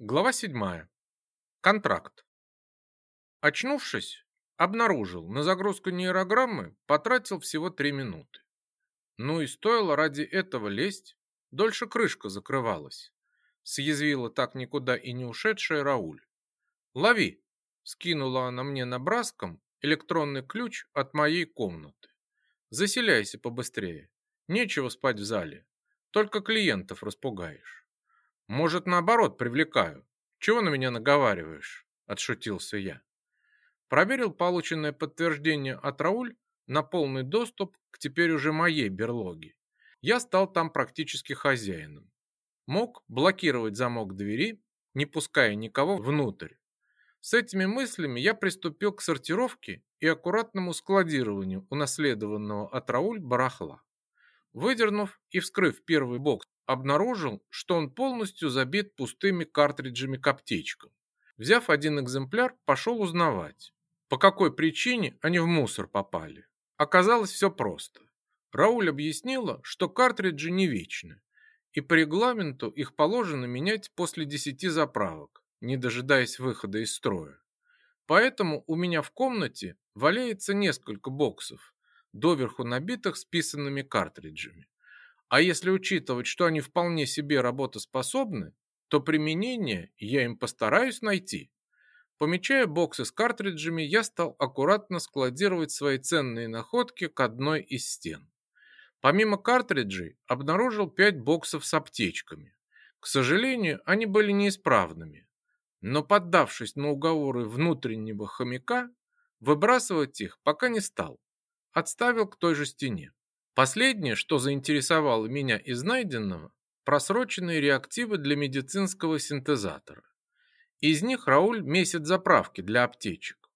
Глава 7. Контракт. Очнувшись, обнаружил, на загрузку нейрограммы потратил всего 3 минуты. Ну и стоило ради этого лезть, дольше крышка закрывалась. Съязвила так никуда и не ушедшая Рауль. «Лови!» — скинула она мне на браском электронный ключ от моей комнаты. «Заселяйся побыстрее. Нечего спать в зале. Только клиентов распугаешь». Может, наоборот, привлекаю. Чего на меня наговариваешь? Отшутился я. Проверил полученное подтверждение от Рауль на полный доступ к теперь уже моей берлоге. Я стал там практически хозяином. Мог блокировать замок двери, не пуская никого внутрь. С этими мыслями я приступил к сортировке и аккуратному складированию унаследованного от Рауль барахла. Выдернув и вскрыв первый бокс обнаружил, что он полностью забит пустыми картриджами к аптечкам. Взяв один экземпляр, пошел узнавать, по какой причине они в мусор попали. Оказалось все просто. Рауль объяснила, что картриджи не вечны, и по регламенту их положено менять после 10 заправок, не дожидаясь выхода из строя. Поэтому у меня в комнате валяется несколько боксов, доверху набитых списанными картриджами. А если учитывать, что они вполне себе работоспособны, то применение я им постараюсь найти. Помечая боксы с картриджами, я стал аккуратно складировать свои ценные находки к одной из стен. Помимо картриджей, обнаружил 5 боксов с аптечками. К сожалению, они были неисправными. Но поддавшись на уговоры внутреннего хомяка, выбрасывать их пока не стал. Отставил к той же стене. Последнее, что заинтересовало меня из найденного, просроченные реактивы для медицинского синтезатора. Из них Рауль месяц заправки для аптечек.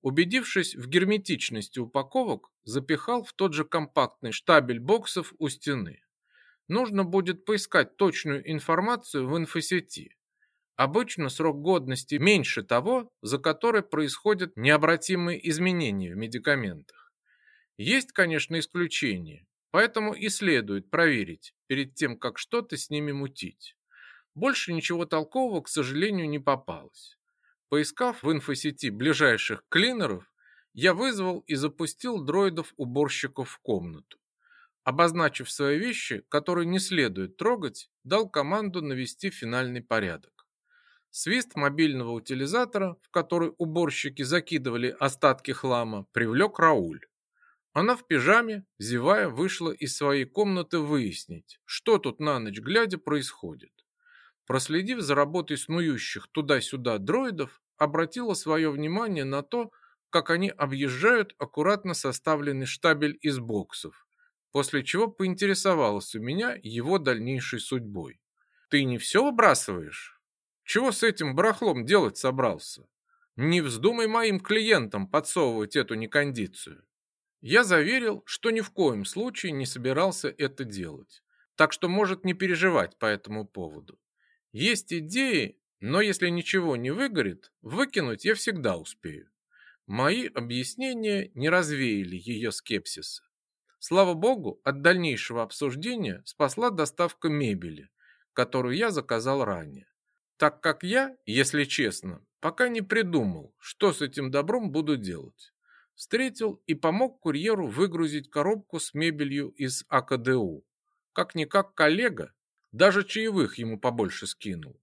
Убедившись в герметичности упаковок, запихал в тот же компактный штабель боксов у стены. Нужно будет поискать точную информацию в инфосети. Обычно срок годности меньше того, за который происходят необратимые изменения в медикаментах. Есть, конечно, исключения, поэтому и следует проверить перед тем, как что-то с ними мутить. Больше ничего толкового, к сожалению, не попалось. Поискав в инфосети ближайших клинеров, я вызвал и запустил дроидов-уборщиков в комнату. Обозначив свои вещи, которые не следует трогать, дал команду навести финальный порядок. Свист мобильного утилизатора, в который уборщики закидывали остатки хлама, привлек Рауль. Она в пижаме, зевая, вышла из своей комнаты выяснить, что тут на ночь глядя происходит. Проследив за работой снующих туда-сюда дроидов, обратила свое внимание на то, как они объезжают аккуратно составленный штабель из боксов, после чего поинтересовалась у меня его дальнейшей судьбой. «Ты не все выбрасываешь? Чего с этим барахлом делать собрался? Не вздумай моим клиентам подсовывать эту некондицию. Я заверил, что ни в коем случае не собирался это делать, так что может не переживать по этому поводу. Есть идеи, но если ничего не выгорит, выкинуть я всегда успею. Мои объяснения не развеяли ее скепсиса. Слава богу, от дальнейшего обсуждения спасла доставка мебели, которую я заказал ранее. Так как я, если честно, пока не придумал, что с этим добром буду делать встретил и помог курьеру выгрузить коробку с мебелью из АКДУ. Как-никак коллега, даже чаевых ему побольше скинул.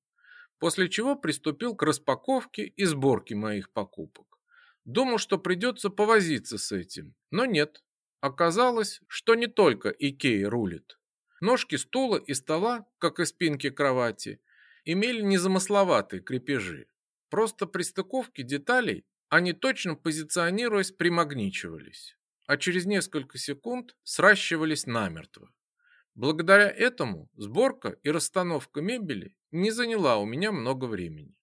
После чего приступил к распаковке и сборке моих покупок. Думал, что придется повозиться с этим, но нет. Оказалось, что не только Икея рулит. Ножки стула и стола, как и спинки кровати, имели незамысловатые крепежи. Просто при стыковке деталей они точно позиционируясь примагничивались, а через несколько секунд сращивались намертво. Благодаря этому сборка и расстановка мебели не заняла у меня много времени.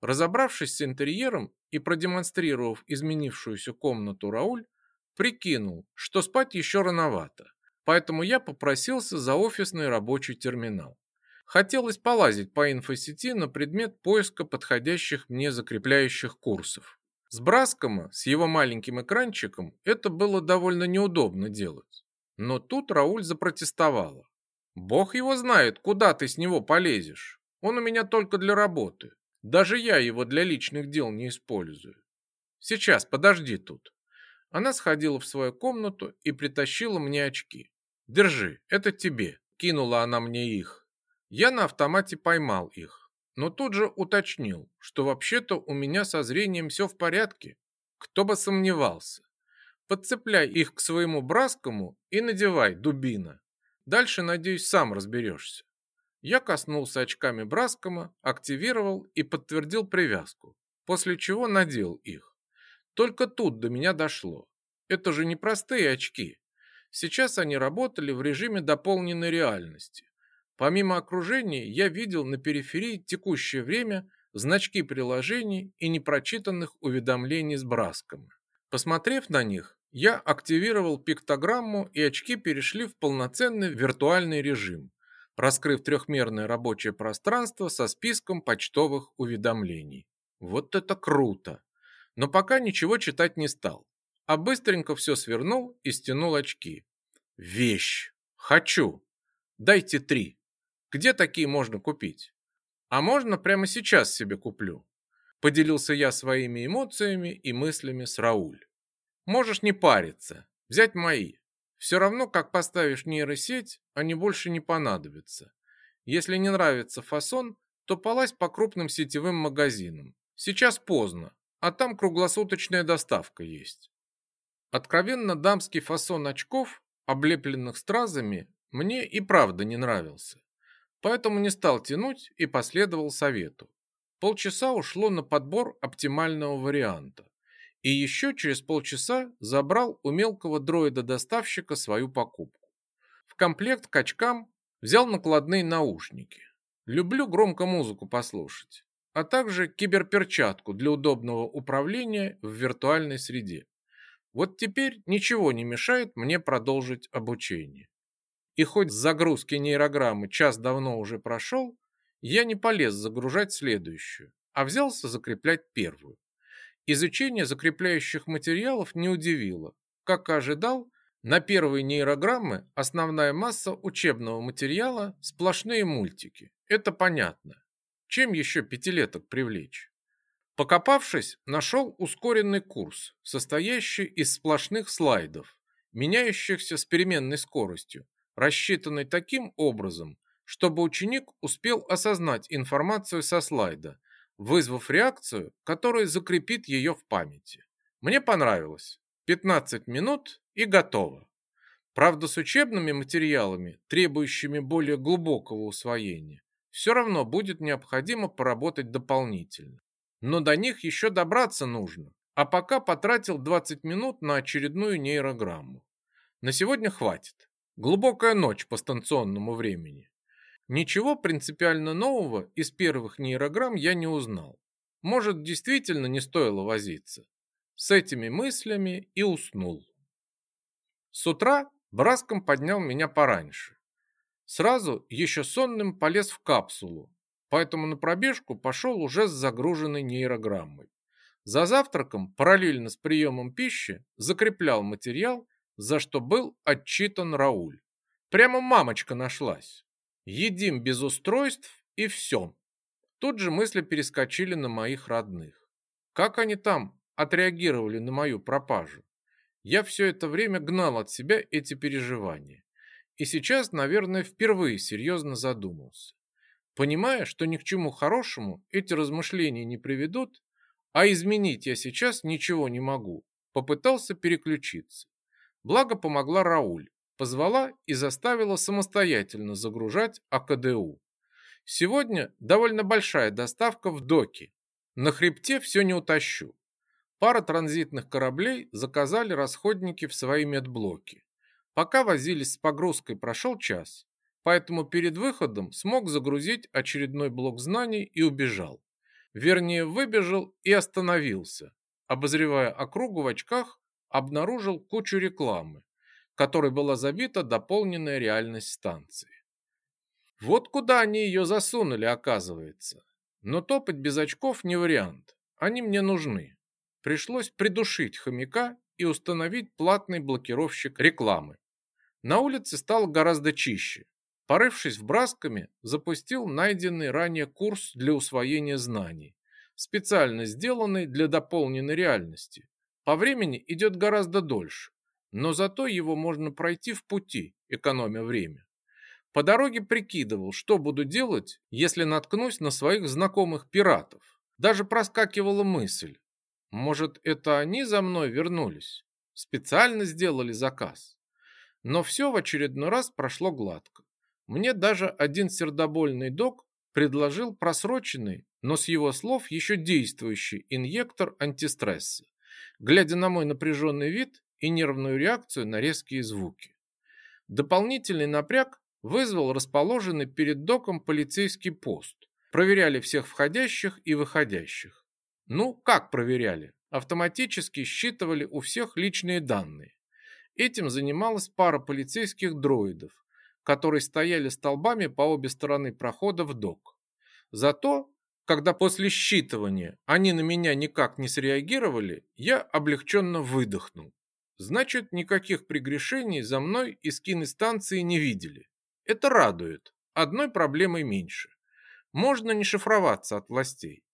Разобравшись с интерьером и продемонстрировав изменившуюся комнату Рауль, прикинул, что спать еще рановато, поэтому я попросился за офисный рабочий терминал. Хотелось полазить по инфосети на предмет поиска подходящих мне закрепляющих курсов. С Браскома, с его маленьким экранчиком, это было довольно неудобно делать. Но тут Рауль запротестовала. «Бог его знает, куда ты с него полезешь. Он у меня только для работы. Даже я его для личных дел не использую. Сейчас, подожди тут. Она сходила в свою комнату и притащила мне очки. Держи, это тебе. Кинула она мне их. Я на автомате поймал их, но тут же уточнил, что вообще-то у меня со зрением все в порядке. Кто бы сомневался. Подцепляй их к своему браскому и надевай, дубина. Дальше, надеюсь, сам разберешься. Я коснулся очками Браскома, активировал и подтвердил привязку, после чего надел их. Только тут до меня дошло. Это же не простые очки. Сейчас они работали в режиме дополненной реальности. Помимо окружения, я видел на периферии текущее время, значки приложений и непрочитанных уведомлений с Браскома. Посмотрев на них, я активировал пиктограмму и очки перешли в полноценный виртуальный режим раскрыв трехмерное рабочее пространство со списком почтовых уведомлений. Вот это круто! Но пока ничего читать не стал, а быстренько все свернул и стянул очки. Вещь! Хочу! Дайте три. Где такие можно купить? А можно прямо сейчас себе куплю? Поделился я своими эмоциями и мыслями с Рауль. Можешь не париться, взять мои. Все равно, как поставишь нейросеть, они больше не понадобятся. Если не нравится фасон, то полазь по крупным сетевым магазинам. Сейчас поздно, а там круглосуточная доставка есть. Откровенно дамский фасон очков, облепленных стразами, мне и правда не нравился. Поэтому не стал тянуть и последовал совету. Полчаса ушло на подбор оптимального варианта и еще через полчаса забрал у мелкого дроида-доставщика свою покупку. В комплект к очкам взял накладные наушники. Люблю громко музыку послушать, а также киберперчатку для удобного управления в виртуальной среде. Вот теперь ничего не мешает мне продолжить обучение. И хоть с загрузки нейрограммы час давно уже прошел, я не полез загружать следующую, а взялся закреплять первую. Изучение закрепляющих материалов не удивило. Как и ожидал, на первые нейрограммы основная масса учебного материала – сплошные мультики. Это понятно. Чем еще пятилеток привлечь? Покопавшись, нашел ускоренный курс, состоящий из сплошных слайдов, меняющихся с переменной скоростью, рассчитанный таким образом, чтобы ученик успел осознать информацию со слайда вызвав реакцию, которая закрепит ее в памяти. Мне понравилось. 15 минут и готово. Правда, с учебными материалами, требующими более глубокого усвоения, все равно будет необходимо поработать дополнительно. Но до них еще добраться нужно, а пока потратил 20 минут на очередную нейрограмму. На сегодня хватит. Глубокая ночь по станционному времени. Ничего принципиально нового из первых нейрограмм я не узнал. Может, действительно не стоило возиться. С этими мыслями и уснул. С утра Браском поднял меня пораньше. Сразу еще сонным полез в капсулу, поэтому на пробежку пошел уже с загруженной нейрограммой. За завтраком, параллельно с приемом пищи, закреплял материал, за что был отчитан Рауль. Прямо мамочка нашлась. Едим без устройств и все. Тут же мысли перескочили на моих родных. Как они там отреагировали на мою пропажу? Я все это время гнал от себя эти переживания. И сейчас, наверное, впервые серьезно задумался. Понимая, что ни к чему хорошему эти размышления не приведут, а изменить я сейчас ничего не могу, попытался переключиться. Благо помогла Рауль, позвала и заставила самостоятельно загружать АКДУ. Сегодня довольно большая доставка в доки. На хребте все не утащу. Пара транзитных кораблей заказали расходники в свои медблоки. Пока возились с погрузкой, прошел час, поэтому перед выходом смог загрузить очередной блок знаний и убежал. Вернее, выбежал и остановился. Обозревая округу в очках, обнаружил кучу рекламы которой была забита дополненная реальность станции. Вот куда они ее засунули, оказывается. Но топать без очков не вариант. Они мне нужны. Пришлось придушить хомяка и установить платный блокировщик рекламы. На улице стало гораздо чище. Порывшись в брасками, запустил найденный ранее курс для усвоения знаний, специально сделанный для дополненной реальности. По времени идет гораздо дольше, но зато его можно пройти в пути, экономя время. По дороге прикидывал, что буду делать, если наткнусь на своих знакомых пиратов. Даже проскакивала мысль. Может, это они за мной вернулись? Специально сделали заказ. Но все в очередной раз прошло гладко. Мне даже один сердобольный док предложил просроченный, но с его слов еще действующий инъектор антистресса, глядя на мой напряженный вид и нервную реакцию на резкие звуки. Дополнительный напряг вызвал расположенный перед доком полицейский пост. Проверяли всех входящих и выходящих. Ну, как проверяли? Автоматически считывали у всех личные данные. Этим занималась пара полицейских дроидов, которые стояли столбами по обе стороны прохода в док. Зато, когда после считывания они на меня никак не среагировали, я облегченно выдохнул. Значит, никаких прегрешений за мной из киностанции не видели. Это радует. Одной проблемой меньше. Можно не шифроваться от властей.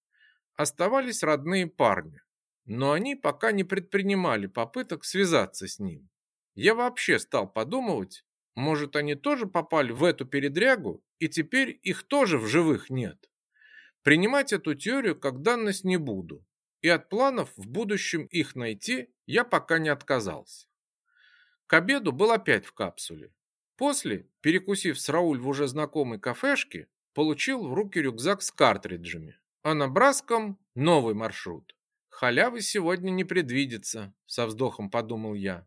Оставались родные парни, но они пока не предпринимали попыток связаться с ним. Я вообще стал подумывать, может, они тоже попали в эту передрягу, и теперь их тоже в живых нет. Принимать эту теорию как данность не буду, и от планов в будущем их найти я пока не отказался. К обеду был опять в капсуле. После, перекусив с Рауль в уже знакомой кафешке, получил в руки рюкзак с картриджами, а на Браском новый маршрут. Халявы сегодня не предвидится, со вздохом подумал я.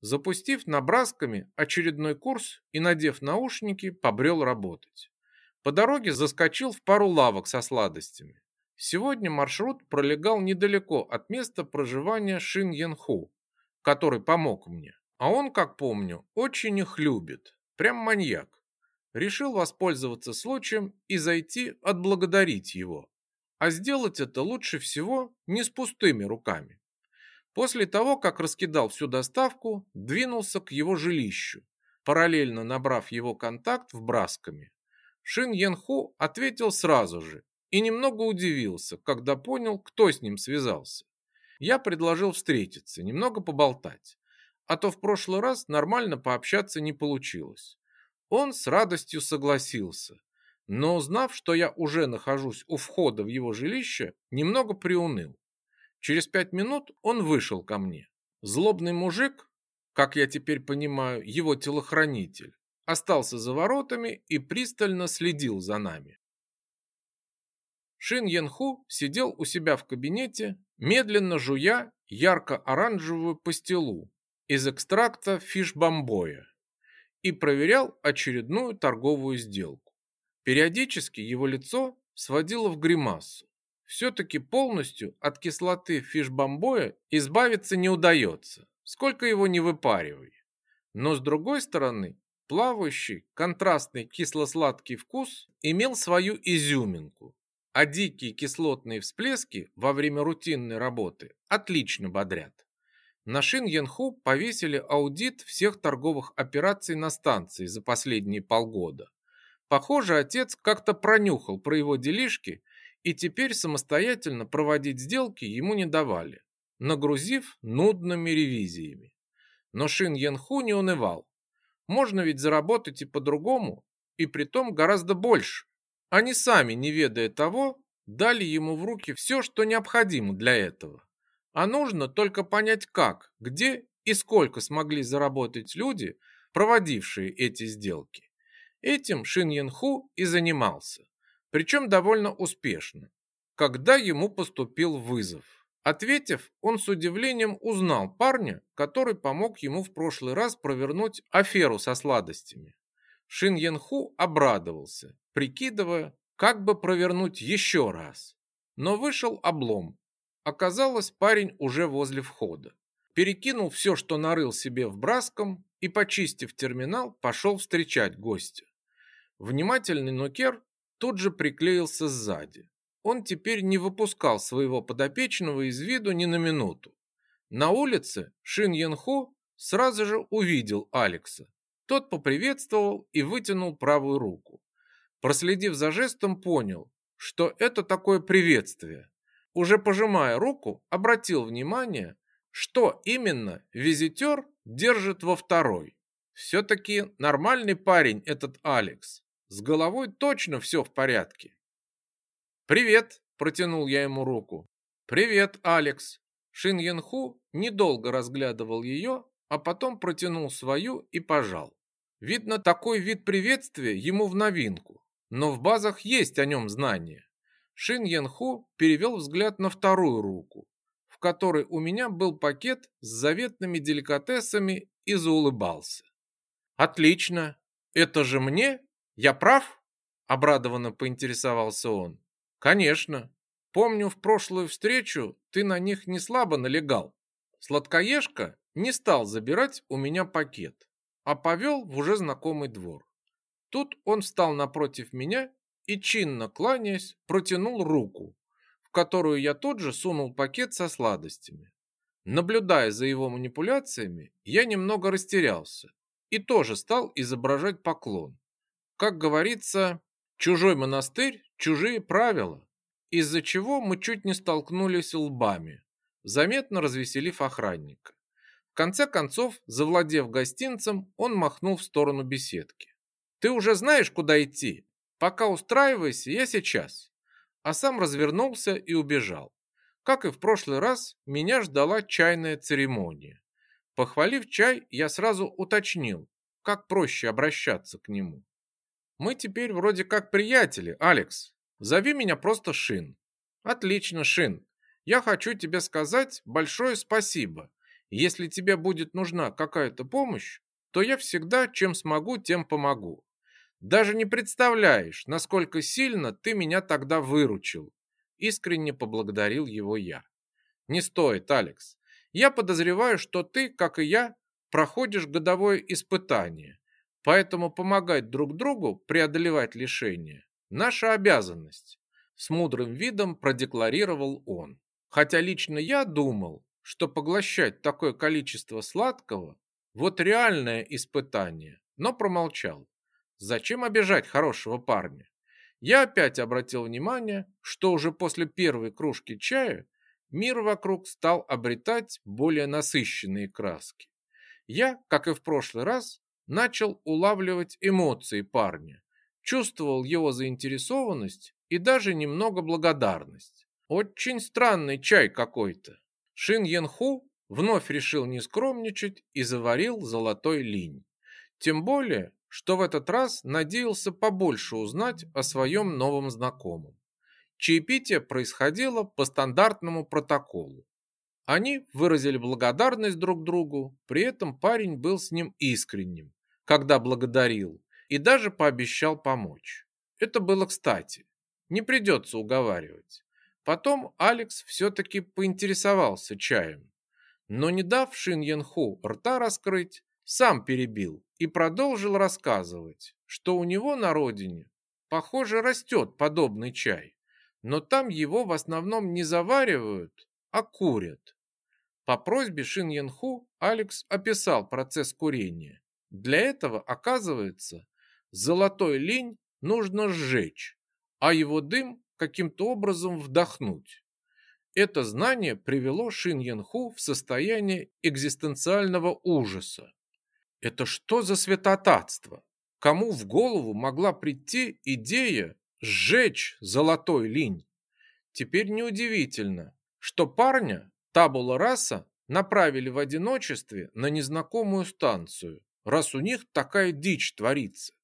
Запустив набрасками очередной курс и надев наушники, побрел работать. По дороге заскочил в пару лавок со сладостями. Сегодня маршрут пролегал недалеко от места проживания Шин Янху, который помог мне. А он, как помню, очень их любит. Прям маньяк. Решил воспользоваться случаем и зайти отблагодарить его. А сделать это лучше всего не с пустыми руками. После того, как раскидал всю доставку, двинулся к его жилищу, параллельно набрав его контакт в Брасками. Шин Янху ответил сразу же и немного удивился, когда понял, кто с ним связался. Я предложил встретиться, немного поболтать а то в прошлый раз нормально пообщаться не получилось. Он с радостью согласился, но узнав, что я уже нахожусь у входа в его жилище, немного приуныл. Через пять минут он вышел ко мне. Злобный мужик, как я теперь понимаю, его телохранитель, остался за воротами и пристально следил за нами. Шин Янху сидел у себя в кабинете, медленно жуя ярко-оранжевую пастилу, из экстракта фишбомбоя и проверял очередную торговую сделку. Периодически его лицо сводило в гримасу. Все-таки полностью от кислоты фишбомбоя избавиться не удается, сколько его не выпаривай. Но с другой стороны, плавающий контрастный кисло-сладкий вкус имел свою изюминку, а дикие кислотные всплески во время рутинной работы отлично бодрят. На Шин Янху повесили аудит всех торговых операций на станции за последние полгода. Похоже, отец как-то пронюхал про его делишки, и теперь самостоятельно проводить сделки ему не давали, нагрузив нудными ревизиями. Но Шин Янху не унывал. Можно ведь заработать и по-другому, и притом гораздо больше. Они сами, не ведая того, дали ему в руки все, что необходимо для этого. А нужно только понять как, где и сколько смогли заработать люди, проводившие эти сделки. Этим Шин Янху и занимался, причем довольно успешно, когда ему поступил вызов. Ответив, он с удивлением узнал парня, который помог ему в прошлый раз провернуть аферу со сладостями. Шин Янху обрадовался, прикидывая, как бы провернуть еще раз. Но вышел облом, Оказалось, парень уже возле входа. Перекинул все, что нарыл себе в браском, и, почистив терминал, пошел встречать гостя. Внимательный Нукер тут же приклеился сзади. Он теперь не выпускал своего подопечного из виду ни на минуту. На улице Шин Янху сразу же увидел Алекса. Тот поприветствовал и вытянул правую руку. Проследив за жестом, понял, что это такое приветствие. Уже пожимая руку, обратил внимание, что именно визитер держит во второй. Все-таки нормальный парень этот Алекс. С головой точно все в порядке. «Привет!» – протянул я ему руку. «Привет, Алекс!» Шин Янху недолго разглядывал ее, а потом протянул свою и пожал. Видно, такой вид приветствия ему в новинку, но в базах есть о нем знания. Шин Янху перевел взгляд на вторую руку, в которой у меня был пакет с заветными деликатесами и заулыбался. «Отлично! Это же мне? Я прав?» Обрадованно поинтересовался он. «Конечно. Помню, в прошлую встречу ты на них не слабо налегал. Сладкоежка не стал забирать у меня пакет, а повел в уже знакомый двор. Тут он встал напротив меня и, чинно кланяясь, протянул руку, в которую я тут же сунул пакет со сладостями. Наблюдая за его манипуляциями, я немного растерялся и тоже стал изображать поклон. Как говорится, чужой монастырь, чужие правила, из-за чего мы чуть не столкнулись лбами, заметно развеселив охранника. В конце концов, завладев гостинцем, он махнул в сторону беседки. «Ты уже знаешь, куда идти? Пока устраивайся, я сейчас». А сам развернулся и убежал. Как и в прошлый раз, меня ждала чайная церемония. Похвалив чай, я сразу уточнил, как проще обращаться к нему. Мы теперь вроде как приятели, Алекс. Зови меня просто Шин. Отлично, Шин. Я хочу тебе сказать большое спасибо. Если тебе будет нужна какая-то помощь, то я всегда, чем смогу, тем помогу. Даже не представляешь, насколько сильно ты меня тогда выручил. Искренне поблагодарил его я. Не стоит, Алекс. Я подозреваю, что ты, как и я, проходишь годовое испытание. Поэтому помогать друг другу преодолевать лишения – наша обязанность. С мудрым видом продекларировал он. Хотя лично я думал, что поглощать такое количество сладкого – вот реальное испытание, но промолчал. Зачем обижать хорошего парня? Я опять обратил внимание, что уже после первой кружки чая мир вокруг стал обретать более насыщенные краски. Я, как и в прошлый раз, начал улавливать эмоции парня, чувствовал его заинтересованность и даже немного благодарность. Очень странный чай какой-то. Шин Янху вновь решил не скромничать и заварил золотой линь. Тем более, что в этот раз надеялся побольше узнать о своем новом знакомом. Чаепитие происходило по стандартному протоколу. Они выразили благодарность друг другу, при этом парень был с ним искренним, когда благодарил, и даже пообещал помочь. Это было кстати, не придется уговаривать. Потом Алекс все-таки поинтересовался чаем, но не дав Шин Янху рта раскрыть, сам перебил и продолжил рассказывать, что у него на родине, похоже, растет подобный чай, но там его в основном не заваривают, а курят. По просьбе Шин Янху Алекс описал процесс курения. Для этого, оказывается, золотой линь нужно сжечь, а его дым каким-то образом вдохнуть. Это знание привело Шин Янху в состояние экзистенциального ужаса. Это что за святотатство? Кому в голову могла прийти идея сжечь золотой линь? Теперь неудивительно, что парня Табула раса направили в одиночестве на незнакомую станцию, раз у них такая дичь творится.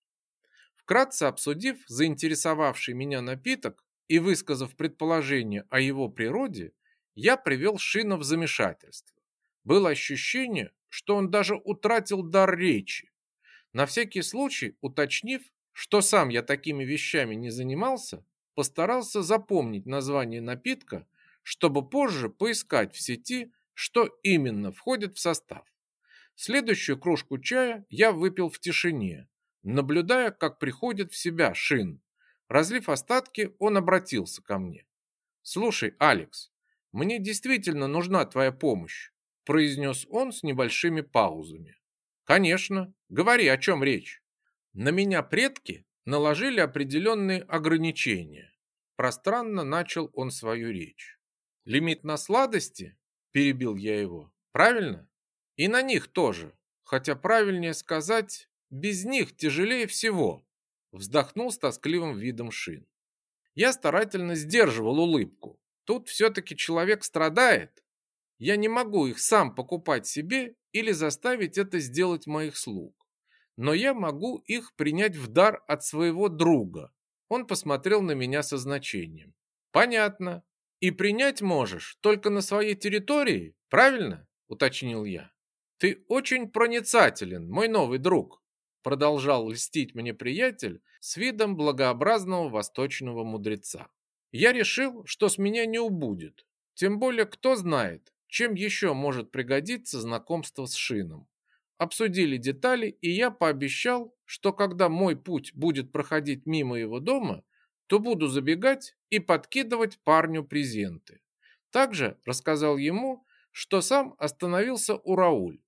Вкратце обсудив заинтересовавший меня напиток и высказав предположение о его природе, я привел Шина в замешательство. Было ощущение, что он даже утратил дар речи. На всякий случай, уточнив, что сам я такими вещами не занимался, постарался запомнить название напитка чтобы позже поискать в сети, что именно входит в состав. Следующую кружку чая я выпил в тишине, наблюдая, как приходит в себя Шин. Разлив остатки, он обратился ко мне. «Слушай, Алекс, мне действительно нужна твоя помощь», произнес он с небольшими паузами. Конечно. Говори, о чем речь. На меня предки наложили определенные ограничения. Пространно начал он свою речь. Лимит на сладости? Перебил я его. Правильно? И на них тоже. Хотя правильнее сказать, без них тяжелее всего. Вздохнул с тоскливым видом Шин. Я старательно сдерживал улыбку. Тут все-таки человек страдает. Я не могу их сам покупать себе или заставить это сделать моих слуг. Но я могу их принять в дар от своего друга. Он посмотрел на меня со значением. Понятно. И принять можешь только на своей территории, правильно? Уточнил я. Ты очень проницателен, мой новый друг. Продолжал льстить мне приятель с видом благообразного восточного мудреца. Я решил, что с меня не убудет. Тем более, кто знает, чем еще может пригодиться знакомство с Шином. Обсудили детали, и я пообещал, что когда мой путь будет проходить мимо его дома, то буду забегать и подкидывать парню презенты. Также рассказал ему, что сам остановился у Рауль.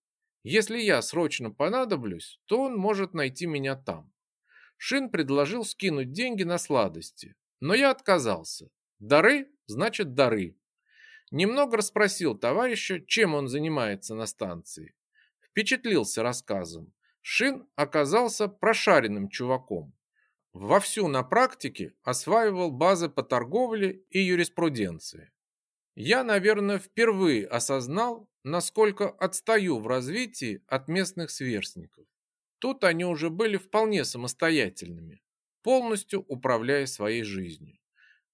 Если я срочно понадоблюсь, то он может найти меня там. Шин предложил скинуть деньги на сладости, но я отказался. Дары значит дары. Немного расспросил товарища, чем он занимается на станции. Впечатлился рассказом. Шин оказался прошаренным чуваком. Вовсю на практике осваивал базы по торговле и юриспруденции. Я, наверное, впервые осознал, насколько отстаю в развитии от местных сверстников. Тут они уже были вполне самостоятельными, полностью управляя своей жизнью.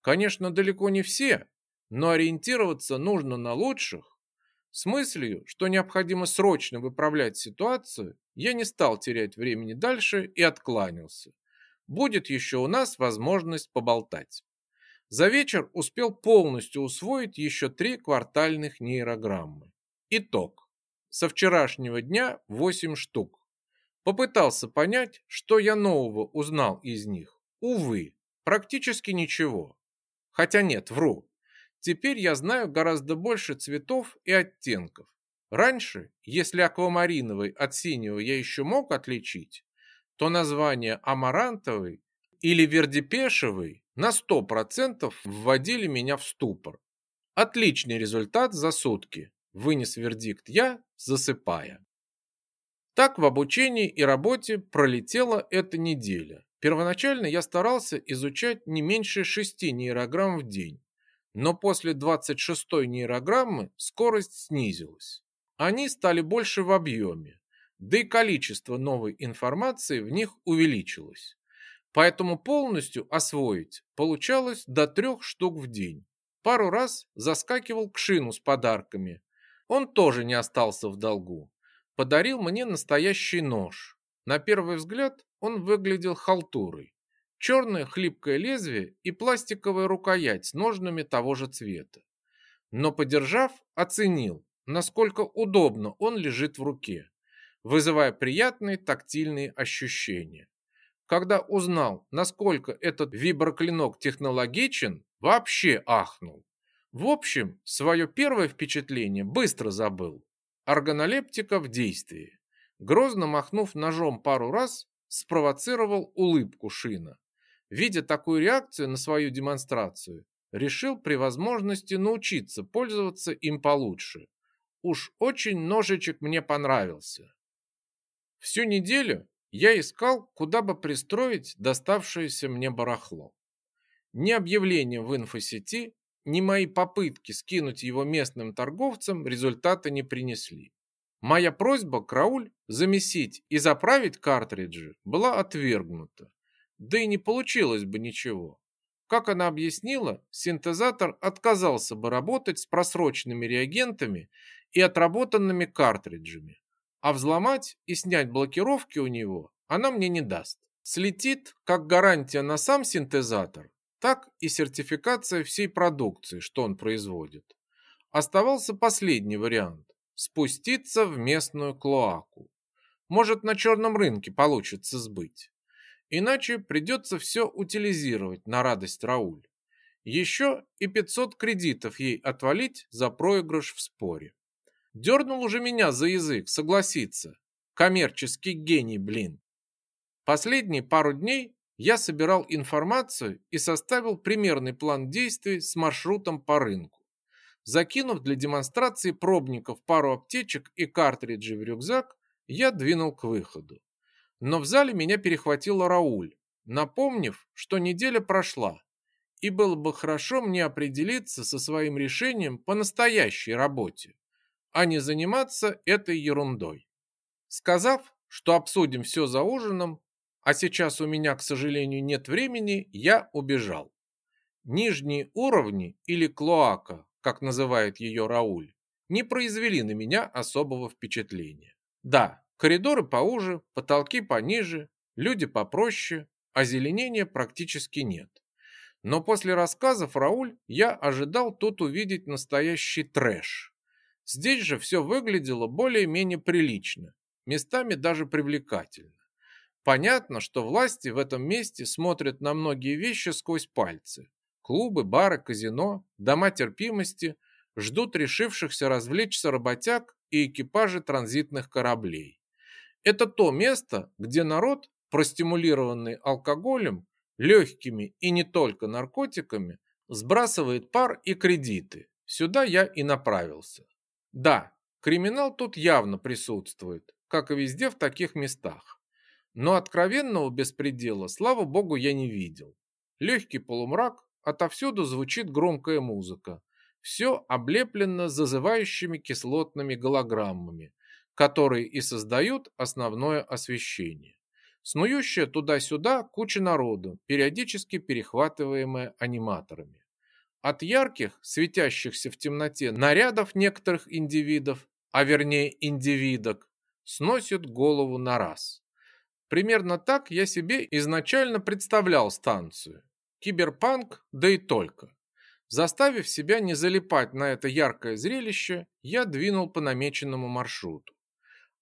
Конечно, далеко не все, но ориентироваться нужно на лучших. С мыслью, что необходимо срочно выправлять ситуацию, я не стал терять времени дальше и откланялся. Будет еще у нас возможность поболтать. За вечер успел полностью усвоить еще три квартальных нейрограммы. Итог. Со вчерашнего дня 8 штук. Попытался понять, что я нового узнал из них. Увы, практически ничего. Хотя нет, вру. Теперь я знаю гораздо больше цветов и оттенков. Раньше, если аквамариновый от синего я еще мог отличить, то название амарантовый или вердипешевый на 100% вводили меня в ступор. Отличный результат за сутки, вынес вердикт я, засыпая. Так в обучении и работе пролетела эта неделя. Первоначально я старался изучать не меньше шести нейрограмм в день, но после 26-й нейрограммы скорость снизилась. Они стали больше в объеме, да и количество новой информации в них увеличилось. Поэтому полностью освоить получалось до трех штук в день. Пару раз заскакивал к шину с подарками. Он тоже не остался в долгу. Подарил мне настоящий нож. На первый взгляд он выглядел халтурой черное хлипкое лезвие и пластиковая рукоять с ножными того же цвета. Но подержав, оценил, насколько удобно он лежит в руке, вызывая приятные тактильные ощущения. Когда узнал, насколько этот виброклинок технологичен, вообще ахнул. В общем, свое первое впечатление быстро забыл. Органолептика в действии. Грозно махнув ножом пару раз, спровоцировал улыбку Шина. Видя такую реакцию на свою демонстрацию, решил при возможности научиться пользоваться им получше. Уж очень ножичек мне понравился. Всю неделю я искал, куда бы пристроить доставшееся мне барахло. Ни объявления в инфосети, ни мои попытки скинуть его местным торговцам результата не принесли. Моя просьба Крауль замесить и заправить картриджи была отвергнута да и не получилось бы ничего. Как она объяснила, синтезатор отказался бы работать с просроченными реагентами и отработанными картриджами, а взломать и снять блокировки у него она мне не даст. Слетит как гарантия на сам синтезатор, так и сертификация всей продукции, что он производит. Оставался последний вариант – спуститься в местную клоаку. Может, на черном рынке получится сбыть. Иначе придется все утилизировать на радость Рауль. Еще и 500 кредитов ей отвалить за проигрыш в споре. Дернул уже меня за язык согласиться. Коммерческий гений, блин. Последние пару дней я собирал информацию и составил примерный план действий с маршрутом по рынку. Закинув для демонстрации пробников пару аптечек и картриджи в рюкзак, я двинул к выходу. Но в зале меня перехватила Рауль, напомнив, что неделя прошла, и было бы хорошо мне определиться со своим решением по настоящей работе, а не заниматься этой ерундой. Сказав, что обсудим все за ужином, а сейчас у меня, к сожалению, нет времени, я убежал. Нижние уровни или клоака, как называет ее Рауль, не произвели на меня особого впечатления. Да, коридоры поуже, потолки пониже, люди попроще, озеленения практически нет. Но после рассказов Рауль я ожидал тут увидеть настоящий трэш. Здесь же все выглядело более-менее прилично, местами даже привлекательно. Понятно, что власти в этом месте смотрят на многие вещи сквозь пальцы. Клубы, бары, казино, дома терпимости ждут решившихся развлечься работяг и экипажи транзитных кораблей. Это то место, где народ, простимулированный алкоголем, легкими и не только наркотиками, сбрасывает пар и кредиты. Сюда я и направился. Да, криминал тут явно присутствует, как и везде в таких местах. Но откровенного беспредела, слава богу, я не видел. Легкий полумрак, отовсюду звучит громкая музыка. Все облеплено зазывающими кислотными голограммами, которые и создают основное освещение. Снующая туда-сюда куча народу, периодически перехватываемая аниматорами. От ярких, светящихся в темноте нарядов некоторых индивидов, а вернее индивидок, сносят голову на раз. Примерно так я себе изначально представлял станцию. Киберпанк, да и только. Заставив себя не залипать на это яркое зрелище, я двинул по намеченному маршруту.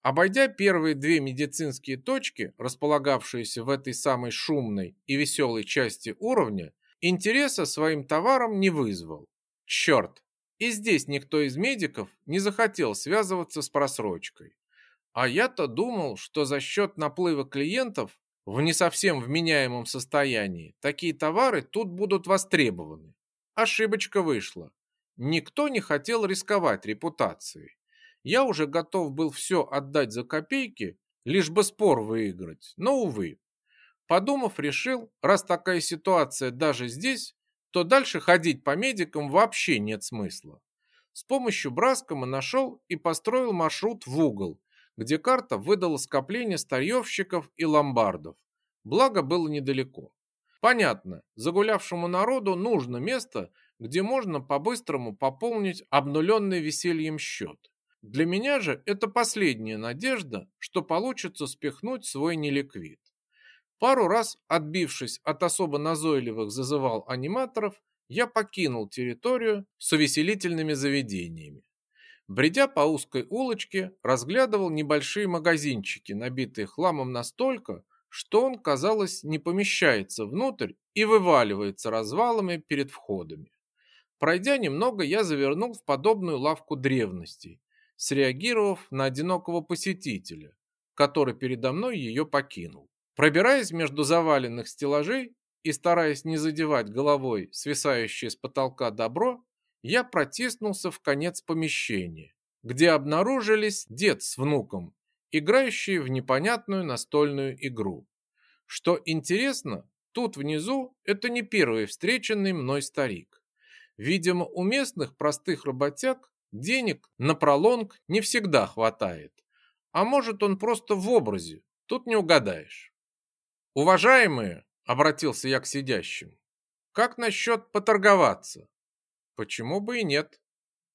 Обойдя первые две медицинские точки, располагавшиеся в этой самой шумной и веселой части уровня, интереса своим товаром не вызвал. Черт, и здесь никто из медиков не захотел связываться с просрочкой. А я-то думал, что за счет наплыва клиентов в не совсем вменяемом состоянии такие товары тут будут востребованы. Ошибочка вышла. Никто не хотел рисковать репутацией я уже готов был все отдать за копейки, лишь бы спор выиграть, но, увы. Подумав, решил, раз такая ситуация даже здесь, то дальше ходить по медикам вообще нет смысла. С помощью Браскома нашел и построил маршрут в угол, где карта выдала скопление старьевщиков и ломбардов. Благо было недалеко. Понятно, загулявшему народу нужно место, где можно по-быстрому пополнить обнуленный весельем счет. Для меня же это последняя надежда, что получится спихнуть свой неликвид. Пару раз, отбившись от особо назойливых зазывал аниматоров, я покинул территорию с увеселительными заведениями. Бредя по узкой улочке, разглядывал небольшие магазинчики, набитые хламом настолько, что он, казалось, не помещается внутрь и вываливается развалами перед входами. Пройдя немного, я завернул в подобную лавку древностей, среагировав на одинокого посетителя, который передо мной ее покинул. Пробираясь между заваленных стеллажей и стараясь не задевать головой свисающее с потолка добро, я протиснулся в конец помещения, где обнаружились дед с внуком, играющие в непонятную настольную игру. Что интересно, тут внизу это не первый встреченный мной старик. Видимо, у местных простых работяг Денег на пролонг не всегда хватает. А может, он просто в образе, тут не угадаешь. «Уважаемые!» — обратился я к сидящим. «Как насчет поторговаться?» «Почему бы и нет?»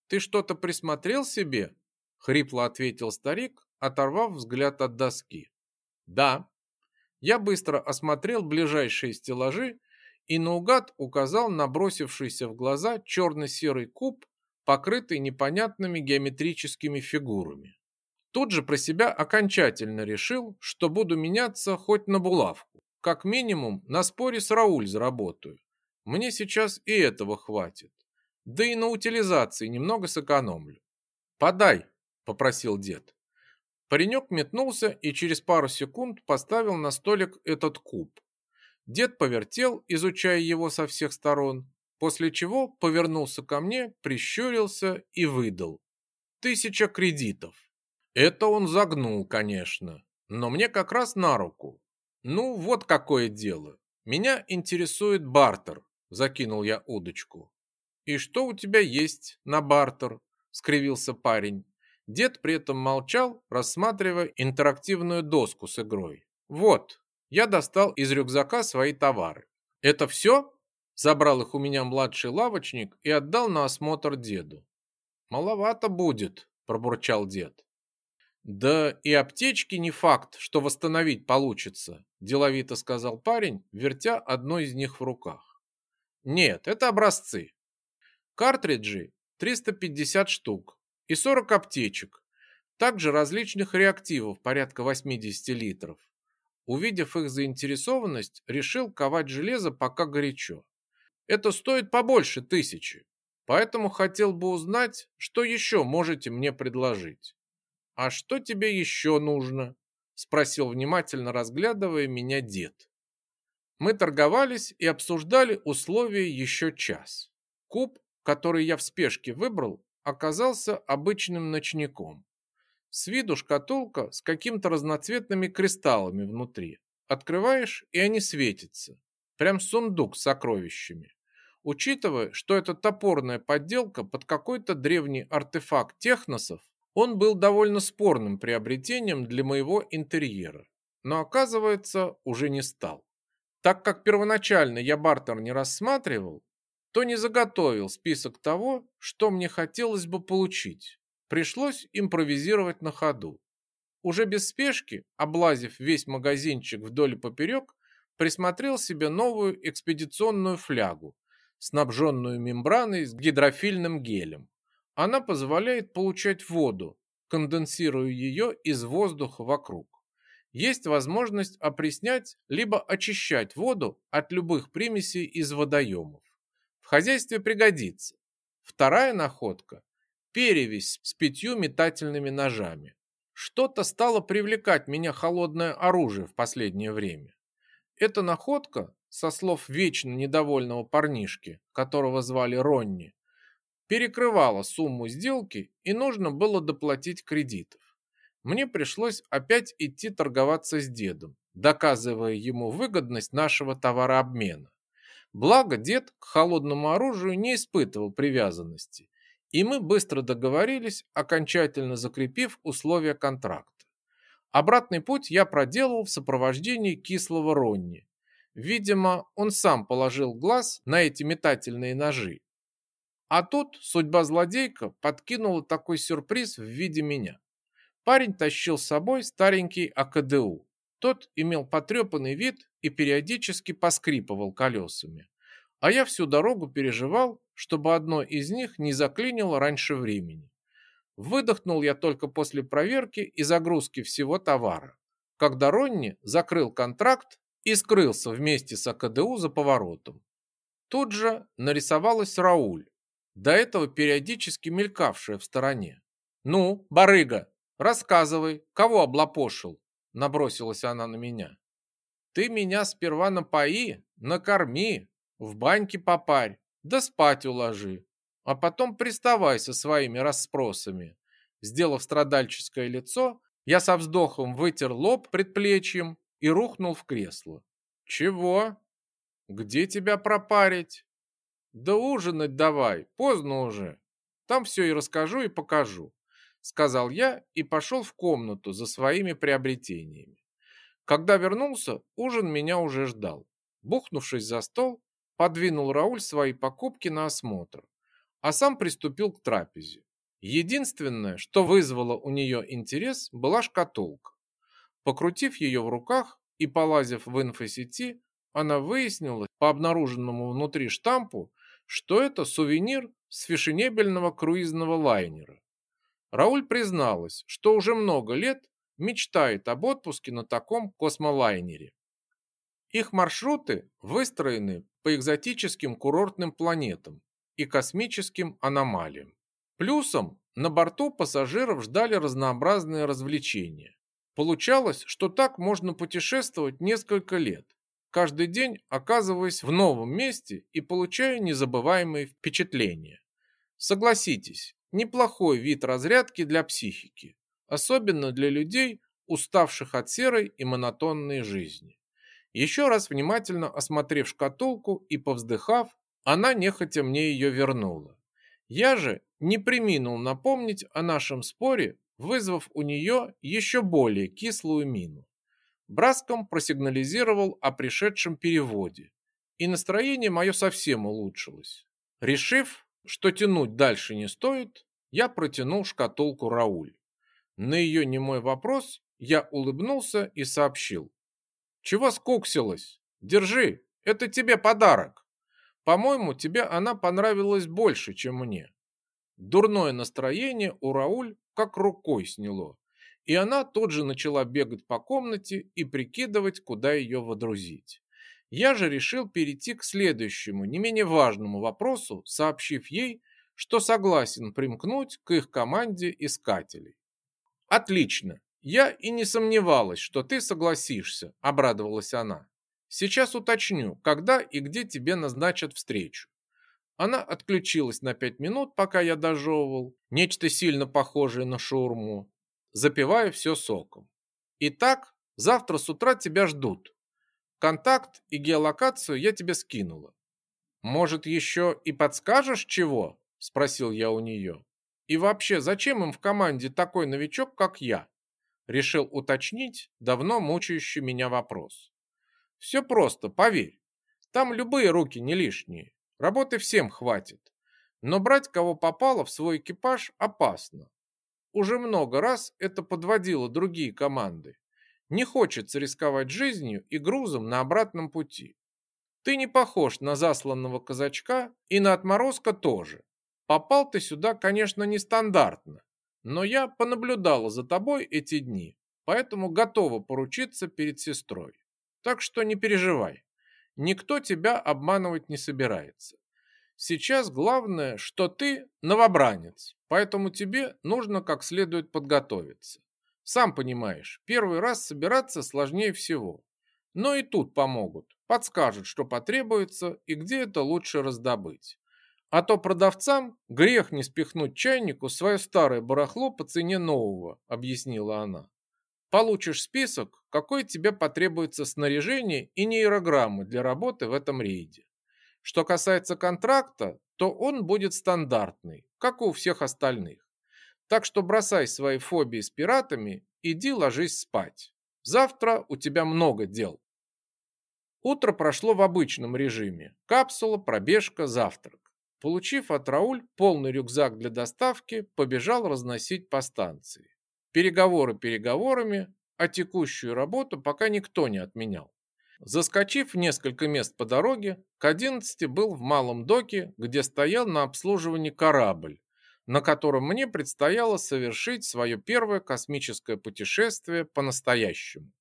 «Ты что-то присмотрел себе?» — хрипло ответил старик, оторвав взгляд от доски. «Да». Я быстро осмотрел ближайшие стеллажи и наугад указал на бросившийся в глаза черно-серый куб покрытый непонятными геометрическими фигурами. Тут же про себя окончательно решил, что буду меняться хоть на булавку. Как минимум на споре с Рауль заработаю. Мне сейчас и этого хватит. Да и на утилизации немного сэкономлю. «Подай», — попросил дед. Паренек метнулся и через пару секунд поставил на столик этот куб. Дед повертел, изучая его со всех сторон, после чего повернулся ко мне, прищурился и выдал. Тысяча кредитов. Это он загнул, конечно, но мне как раз на руку. Ну, вот какое дело. Меня интересует бартер, закинул я удочку. И что у тебя есть на бартер? скривился парень. Дед при этом молчал, рассматривая интерактивную доску с игрой. Вот, я достал из рюкзака свои товары. Это все? Забрал их у меня младший лавочник и отдал на осмотр деду. Маловато будет, пробурчал дед. Да и аптечки не факт, что восстановить получится, деловито сказал парень, вертя одно из них в руках. Нет, это образцы. Картриджи 350 штук и 40 аптечек, также различных реактивов порядка 80 литров. Увидев их заинтересованность, решил ковать железо пока горячо. Это стоит побольше тысячи, поэтому хотел бы узнать, что еще можете мне предложить. А что тебе еще нужно? Спросил внимательно разглядывая меня дед. Мы торговались и обсуждали условия еще час. Куб, который я в спешке выбрал, оказался обычным ночником. С виду шкатулка с какими-то разноцветными кристаллами внутри. Открываешь, и они светятся. Прям сундук с сокровищами. Учитывая, что это топорная подделка под какой-то древний артефакт техносов, он был довольно спорным приобретением для моего интерьера. Но оказывается, уже не стал. Так как первоначально я бартер не рассматривал, то не заготовил список того, что мне хотелось бы получить. Пришлось импровизировать на ходу. Уже без спешки, облазив весь магазинчик вдоль и поперек, присмотрел себе новую экспедиционную флягу, снабженную мембраной с гидрофильным гелем. Она позволяет получать воду, конденсируя ее из воздуха вокруг. Есть возможность опреснять либо очищать воду от любых примесей из водоемов. В хозяйстве пригодится. Вторая находка перевесь с пятью метательными ножами. Что-то стало привлекать меня холодное оружие в последнее время. Эта находка, со слов вечно недовольного парнишки, которого звали Ронни, перекрывала сумму сделки и нужно было доплатить кредитов. Мне пришлось опять идти торговаться с дедом, доказывая ему выгодность нашего товарообмена. Благо дед к холодному оружию не испытывал привязанности и мы быстро договорились, окончательно закрепив условия контракта. Обратный путь я проделал в сопровождении кислого Ронни. Видимо, он сам положил глаз на эти метательные ножи. А тут судьба злодейка подкинула такой сюрприз в виде меня. Парень тащил с собой старенький АКДУ. Тот имел потрепанный вид и периодически поскрипывал колесами. А я всю дорогу переживал, чтобы одно из них не заклинило раньше времени. Выдохнул я только после проверки и загрузки всего товара, когда Ронни закрыл контракт и скрылся вместе с АКДУ за поворотом. Тут же нарисовалась Рауль, до этого периодически мелькавшая в стороне. «Ну, барыга, рассказывай, кого облапошил?» Набросилась она на меня. «Ты меня сперва напои, накорми, в баньке попарь, да спать уложи, а потом приставай со своими расспросами. Сделав страдальческое лицо, я со вздохом вытер лоб предплечьем и рухнул в кресло. Чего? Где тебя пропарить? Да ужинать давай, поздно уже. Там все и расскажу и покажу, сказал я и пошел в комнату за своими приобретениями. Когда вернулся, ужин меня уже ждал. Бухнувшись за стол, подвинул Рауль свои покупки на осмотр, а сам приступил к трапезе. Единственное, что вызвало у нее интерес, была шкатулка. Покрутив ее в руках и полазив в инфосети, она выяснила по обнаруженному внутри штампу, что это сувенир с фешенебельного круизного лайнера. Рауль призналась, что уже много лет мечтает об отпуске на таком космолайнере. Их маршруты выстроены по экзотическим курортным планетам и космическим аномалиям. Плюсом На борту пассажиров ждали разнообразные развлечения. Получалось, что так можно путешествовать несколько лет, каждый день оказываясь в новом месте и получая незабываемые впечатления. Согласитесь, неплохой вид разрядки для психики, особенно для людей, уставших от серой и монотонной жизни. Еще раз внимательно осмотрев шкатулку и повздыхав, она нехотя мне ее вернула. Я же не приминул напомнить о нашем споре, вызвав у нее еще более кислую мину. Браском просигнализировал о пришедшем переводе, и настроение мое совсем улучшилось. Решив, что тянуть дальше не стоит, я протянул шкатулку Рауль. На ее немой вопрос я улыбнулся и сообщил. «Чего скуксилась? Держи, это тебе подарок. По-моему, тебе она понравилась больше, чем мне». Дурное настроение у Рауль как рукой сняло, и она тут же начала бегать по комнате и прикидывать, куда ее водрузить. Я же решил перейти к следующему, не менее важному вопросу, сообщив ей, что согласен примкнуть к их команде искателей. Отлично. Я и не сомневалась, что ты согласишься, обрадовалась она. Сейчас уточню, когда и где тебе назначат встречу. Она отключилась на пять минут, пока я дожевывал нечто сильно похожее на шаурму, запивая все соком. Итак, завтра с утра тебя ждут. Контакт и геолокацию я тебе скинула. Может, еще и подскажешь чего? Спросил я у нее. И вообще, зачем им в команде такой новичок, как я? Решил уточнить давно мучающий меня вопрос. Все просто, поверь. Там любые руки не лишние. Работы всем хватит. Но брать кого попало в свой экипаж опасно. Уже много раз это подводило другие команды. Не хочется рисковать жизнью и грузом на обратном пути. Ты не похож на засланного казачка и на отморозка тоже. Попал ты сюда, конечно, нестандартно, но я понаблюдала за тобой эти дни, поэтому готова поручиться перед сестрой. Так что не переживай. Никто тебя обманывать не собирается. Сейчас главное, что ты новобранец, поэтому тебе нужно как следует подготовиться. Сам понимаешь, первый раз собираться сложнее всего. Но и тут помогут, подскажут, что потребуется и где это лучше раздобыть. А то продавцам грех не спихнуть чайнику свое старое барахло по цене нового, объяснила она. Получишь список, какое тебе потребуется снаряжение и нейрограммы для работы в этом рейде. Что касается контракта, то он будет стандартный, как у всех остальных. Так что бросай свои фобии с пиратами, иди ложись спать. Завтра у тебя много дел. Утро прошло в обычном режиме. Капсула, пробежка, завтрак. Получив от Рауль полный рюкзак для доставки, побежал разносить по станции. Переговоры переговорами, а текущую работу пока никто не отменял. Заскочив в несколько мест по дороге, к 11 был в малом доке, где стоял на обслуживании корабль, на котором мне предстояло совершить свое первое космическое путешествие по-настоящему.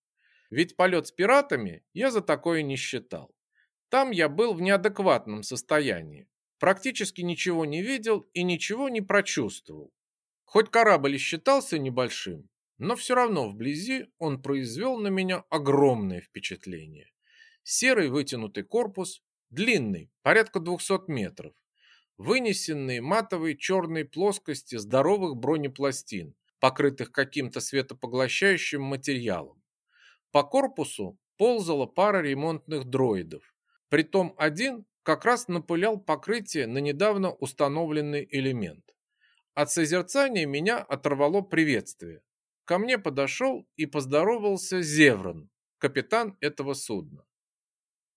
Ведь полет с пиратами я за такое не считал. Там я был в неадекватном состоянии, Практически ничего не видел и ничего не прочувствовал. Хоть корабль и считался небольшим, но все равно вблизи он произвел на меня огромное впечатление. Серый вытянутый корпус, длинный, порядка 200 метров, вынесенные матовые черные плоскости здоровых бронепластин, покрытых каким-то светопоглощающим материалом. По корпусу ползала пара ремонтных дроидов, притом один как раз напылял покрытие на недавно установленный элемент. От созерцания меня оторвало приветствие. Ко мне подошел и поздоровался Зеврон, капитан этого судна.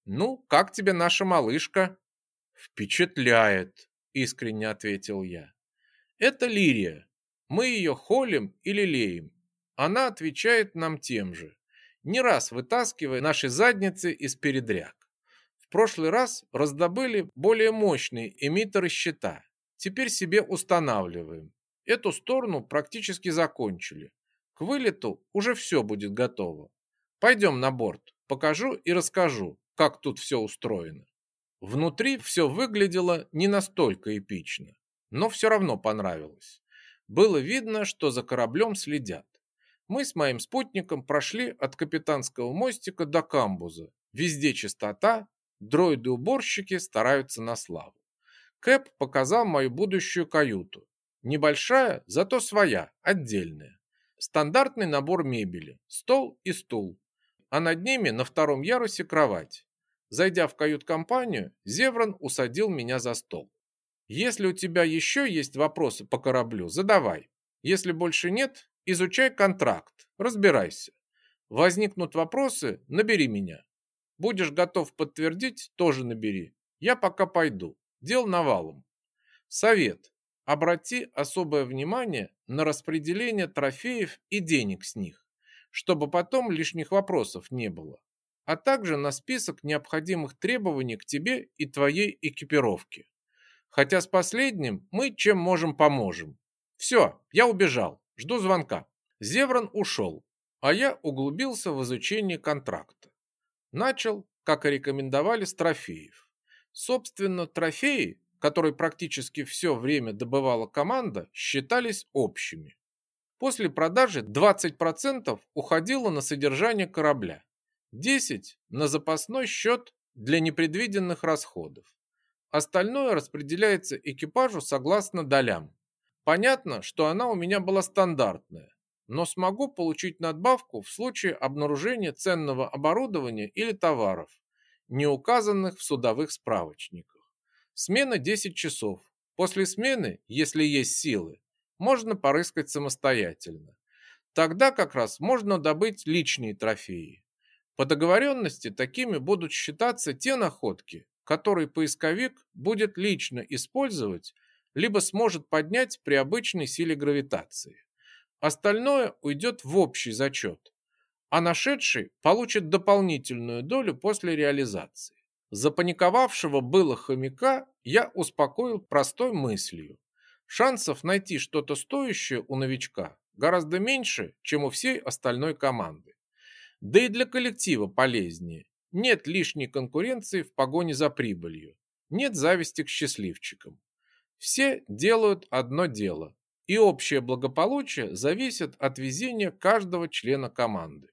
«Ну, как тебе наша малышка?» «Впечатляет», — искренне ответил я. «Это Лирия. Мы ее холим и лелеем. Она отвечает нам тем же, не раз вытаскивая наши задницы из передряг. В прошлый раз раздобыли более мощные эмиттеры щита. Теперь себе устанавливаем. Эту сторону практически закончили. К вылету уже все будет готово. Пойдем на борт, покажу и расскажу, как тут все устроено. Внутри все выглядело не настолько эпично, но все равно понравилось. Было видно, что за кораблем следят. Мы с моим спутником прошли от капитанского мостика до камбуза. Везде чистота, дроиды-уборщики стараются на славу. Кэп показал мою будущую каюту. Небольшая, зато своя, отдельная. Стандартный набор мебели, стол и стул. А над ними на втором ярусе кровать. Зайдя в кают-компанию, Зевран усадил меня за стол. Если у тебя еще есть вопросы по кораблю, задавай. Если больше нет, изучай контракт, разбирайся. Возникнут вопросы, набери меня. Будешь готов подтвердить, тоже набери. Я пока пойду. Дел навалом. Совет. Обрати особое внимание на распределение трофеев и денег с них, чтобы потом лишних вопросов не было, а также на список необходимых требований к тебе и твоей экипировке. Хотя с последним мы чем можем поможем. Все, я убежал, жду звонка. Зевран ушел, а я углубился в изучение контракта. Начал, как и рекомендовали, с трофеев. Собственно, трофеи которые практически все время добывала команда, считались общими. После продажи 20% уходило на содержание корабля, 10% на запасной счет для непредвиденных расходов. Остальное распределяется экипажу согласно долям. Понятно, что она у меня была стандартная, но смогу получить надбавку в случае обнаружения ценного оборудования или товаров, не указанных в судовых справочниках. Смена 10 часов. После смены, если есть силы, можно порыскать самостоятельно. Тогда как раз можно добыть личные трофеи. По договоренности такими будут считаться те находки, которые поисковик будет лично использовать, либо сможет поднять при обычной силе гравитации. Остальное уйдет в общий зачет, а нашедший получит дополнительную долю после реализации. Запаниковавшего было хомяка я успокоил простой мыслью. Шансов найти что-то стоящее у новичка гораздо меньше, чем у всей остальной команды. Да и для коллектива полезнее. Нет лишней конкуренции в погоне за прибылью. Нет зависти к счастливчикам. Все делают одно дело, и общее благополучие зависит от везения каждого члена команды.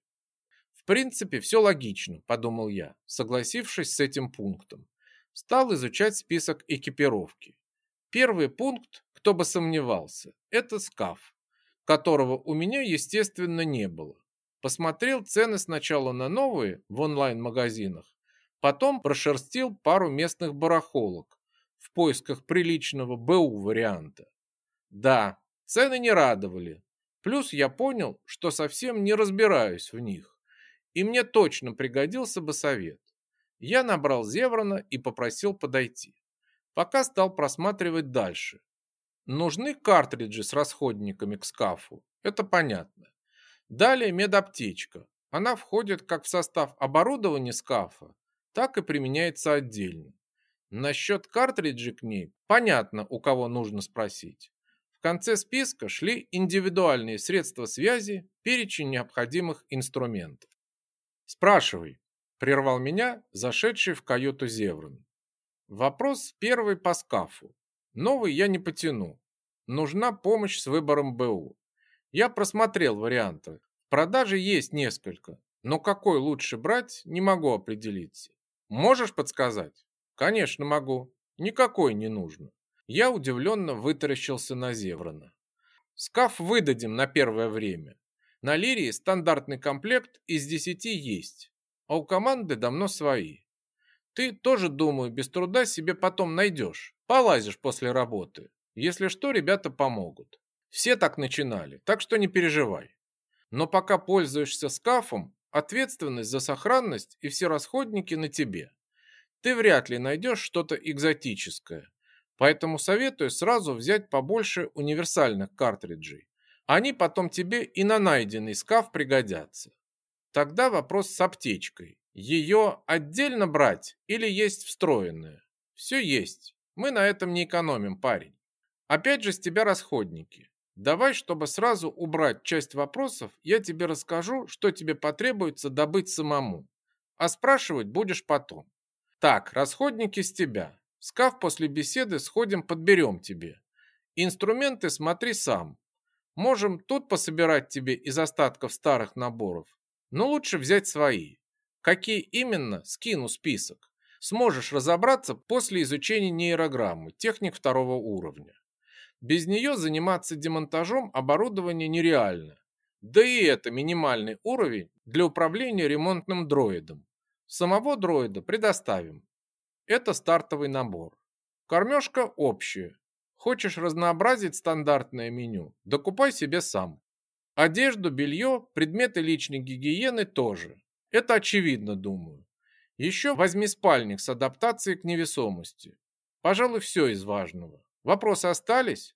В принципе, все логично, подумал я, согласившись с этим пунктом. Стал изучать список экипировки. Первый пункт, кто бы сомневался, это скаф, которого у меня, естественно, не было. Посмотрел цены сначала на новые в онлайн-магазинах, потом прошерстил пару местных барахолок в поисках приличного БУ варианта. Да, цены не радовали. Плюс я понял, что совсем не разбираюсь в них и мне точно пригодился бы совет. Я набрал Зеврона и попросил подойти. Пока стал просматривать дальше. Нужны картриджи с расходниками к скафу, это понятно. Далее медаптечка. Она входит как в состав оборудования скафа, так и применяется отдельно. Насчет картриджей к ней понятно, у кого нужно спросить. В конце списка шли индивидуальные средства связи, перечень необходимых инструментов. Спрашивай, прервал меня зашедший в каюту Зеврон. Вопрос первый по скафу. Новый я не потяну. Нужна помощь с выбором БУ. Я просмотрел варианты. В продаже есть несколько, но какой лучше брать, не могу определиться. Можешь подсказать? Конечно, могу. Никакой не нужно. Я удивленно вытаращился на Зеврона. Скаф выдадим на первое время. На Лирии стандартный комплект из 10 есть, а у команды давно свои. Ты тоже, думаю, без труда себе потом найдешь. Полазишь после работы. Если что, ребята помогут. Все так начинали, так что не переживай. Но пока пользуешься скафом, ответственность за сохранность и все расходники на тебе. Ты вряд ли найдешь что-то экзотическое. Поэтому советую сразу взять побольше универсальных картриджей. Они потом тебе и на найденный скаф пригодятся. Тогда вопрос с аптечкой. Ее отдельно брать или есть встроенная? Все есть. Мы на этом не экономим, парень. Опять же с тебя расходники. Давай, чтобы сразу убрать часть вопросов, я тебе расскажу, что тебе потребуется добыть самому. А спрашивать будешь потом. Так, расходники с тебя. Скаф после беседы сходим подберем тебе. Инструменты смотри сам. Можем тут пособирать тебе из остатков старых наборов, но лучше взять свои. Какие именно, скину список. Сможешь разобраться после изучения нейрограммы, техник второго уровня. Без нее заниматься демонтажом оборудования нереально. Да и это минимальный уровень для управления ремонтным дроидом. Самого дроида предоставим. Это стартовый набор. Кормежка общая. Хочешь разнообразить стандартное меню? Докупай себе сам. Одежду, белье, предметы личной гигиены тоже. Это очевидно, думаю. Еще возьми спальник с адаптацией к невесомости. Пожалуй, все из важного. Вопросы остались?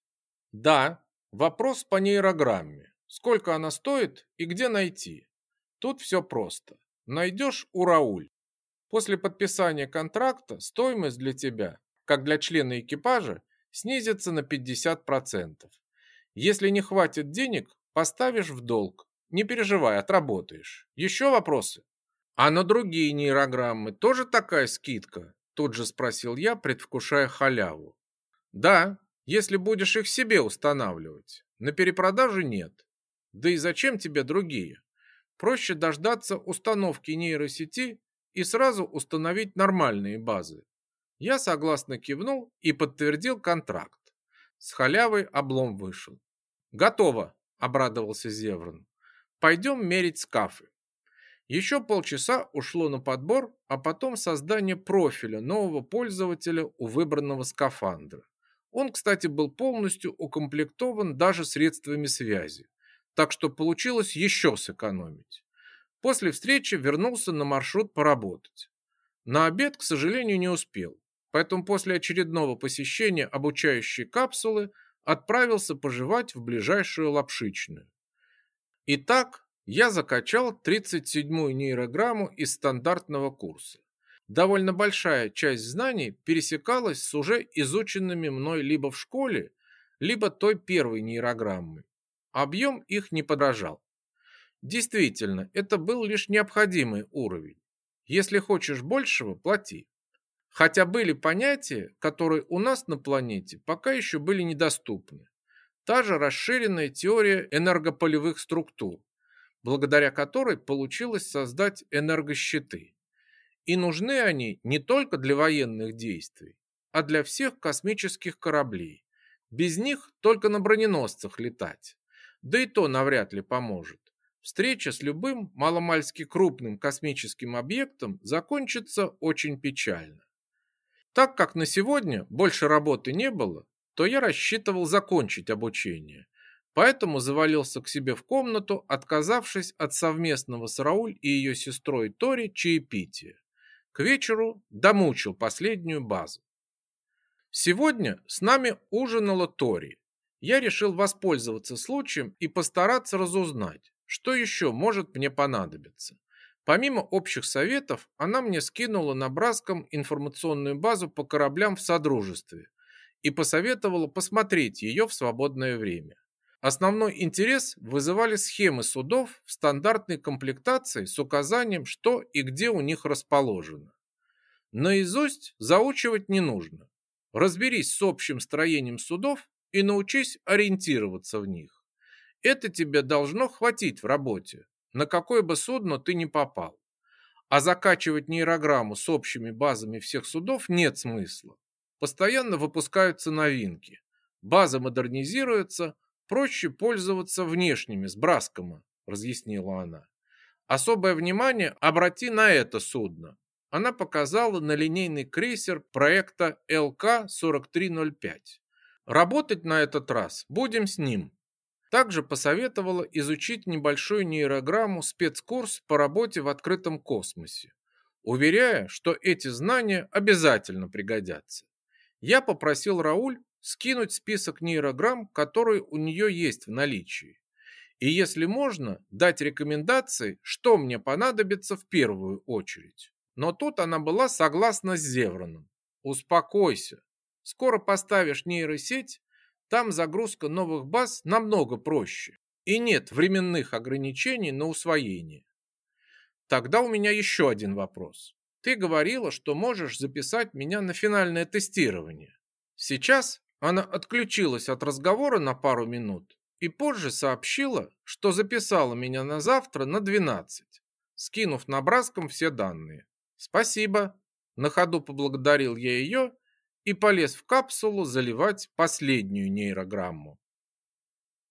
Да, вопрос по нейрограмме. Сколько она стоит и где найти? Тут все просто. Найдешь у Рауль. После подписания контракта стоимость для тебя, как для члена экипажа, снизится на 50%. Если не хватит денег, поставишь в долг. Не переживай, отработаешь. Еще вопросы? А на другие нейрограммы тоже такая скидка? Тут же спросил я, предвкушая халяву. Да, если будешь их себе устанавливать. На перепродажу нет. Да и зачем тебе другие? Проще дождаться установки нейросети и сразу установить нормальные базы. Я согласно кивнул и подтвердил контракт. С халявой облом вышел. «Готово!» – обрадовался Зеврон. «Пойдем мерить скафы». Еще полчаса ушло на подбор, а потом создание профиля нового пользователя у выбранного скафандра. Он, кстати, был полностью укомплектован даже средствами связи, так что получилось еще сэкономить. После встречи вернулся на маршрут поработать. На обед, к сожалению, не успел, поэтому после очередного посещения обучающей капсулы отправился пожевать в ближайшую лапшичную. Итак, я закачал 37-ю нейрограмму из стандартного курса. Довольно большая часть знаний пересекалась с уже изученными мной либо в школе, либо той первой нейрограммой. Объем их не подражал. Действительно, это был лишь необходимый уровень. Если хочешь большего, плати. Хотя были понятия, которые у нас на планете пока еще были недоступны. Та же расширенная теория энергополевых структур, благодаря которой получилось создать энергощиты. И нужны они не только для военных действий, а для всех космических кораблей. Без них только на броненосцах летать. Да и то навряд ли поможет. Встреча с любым маломальски крупным космическим объектом закончится очень печально. Так как на сегодня больше работы не было, то я рассчитывал закончить обучение, поэтому завалился к себе в комнату, отказавшись от совместного с Рауль и ее сестрой Тори чаепития. К вечеру домучил последнюю базу. Сегодня с нами ужинала Тори. Я решил воспользоваться случаем и постараться разузнать, что еще может мне понадобиться. Помимо общих советов, она мне скинула на Браском информационную базу по кораблям в Содружестве и посоветовала посмотреть ее в свободное время. Основной интерес вызывали схемы судов в стандартной комплектации с указанием, что и где у них расположено. Наизусть заучивать не нужно. Разберись с общим строением судов и научись ориентироваться в них. Это тебе должно хватить в работе, на какое бы судно ты ни попал. А закачивать нейрограмму с общими базами всех судов нет смысла. Постоянно выпускаются новинки. База модернизируется, проще пользоваться внешними, с разъяснила она. Особое внимание обрати на это судно. Она показала на линейный крейсер проекта ЛК-4305. Работать на этот раз будем с ним. Также посоветовала изучить небольшую нейрограмму спецкурс по работе в открытом космосе, уверяя, что эти знания обязательно пригодятся. Я попросил Рауль скинуть список нейрограмм, которые у нее есть в наличии. И если можно, дать рекомендации, что мне понадобится в первую очередь. Но тут она была согласна с Зевроном. Успокойся. Скоро поставишь нейросеть, там загрузка новых баз намного проще. И нет временных ограничений на усвоение. Тогда у меня еще один вопрос. Ты говорила, что можешь записать меня на финальное тестирование. Сейчас она отключилась от разговора на пару минут и позже сообщила, что записала меня на завтра на 12, скинув набраском все данные. Спасибо. На ходу поблагодарил я ее и полез в капсулу заливать последнюю нейрограмму.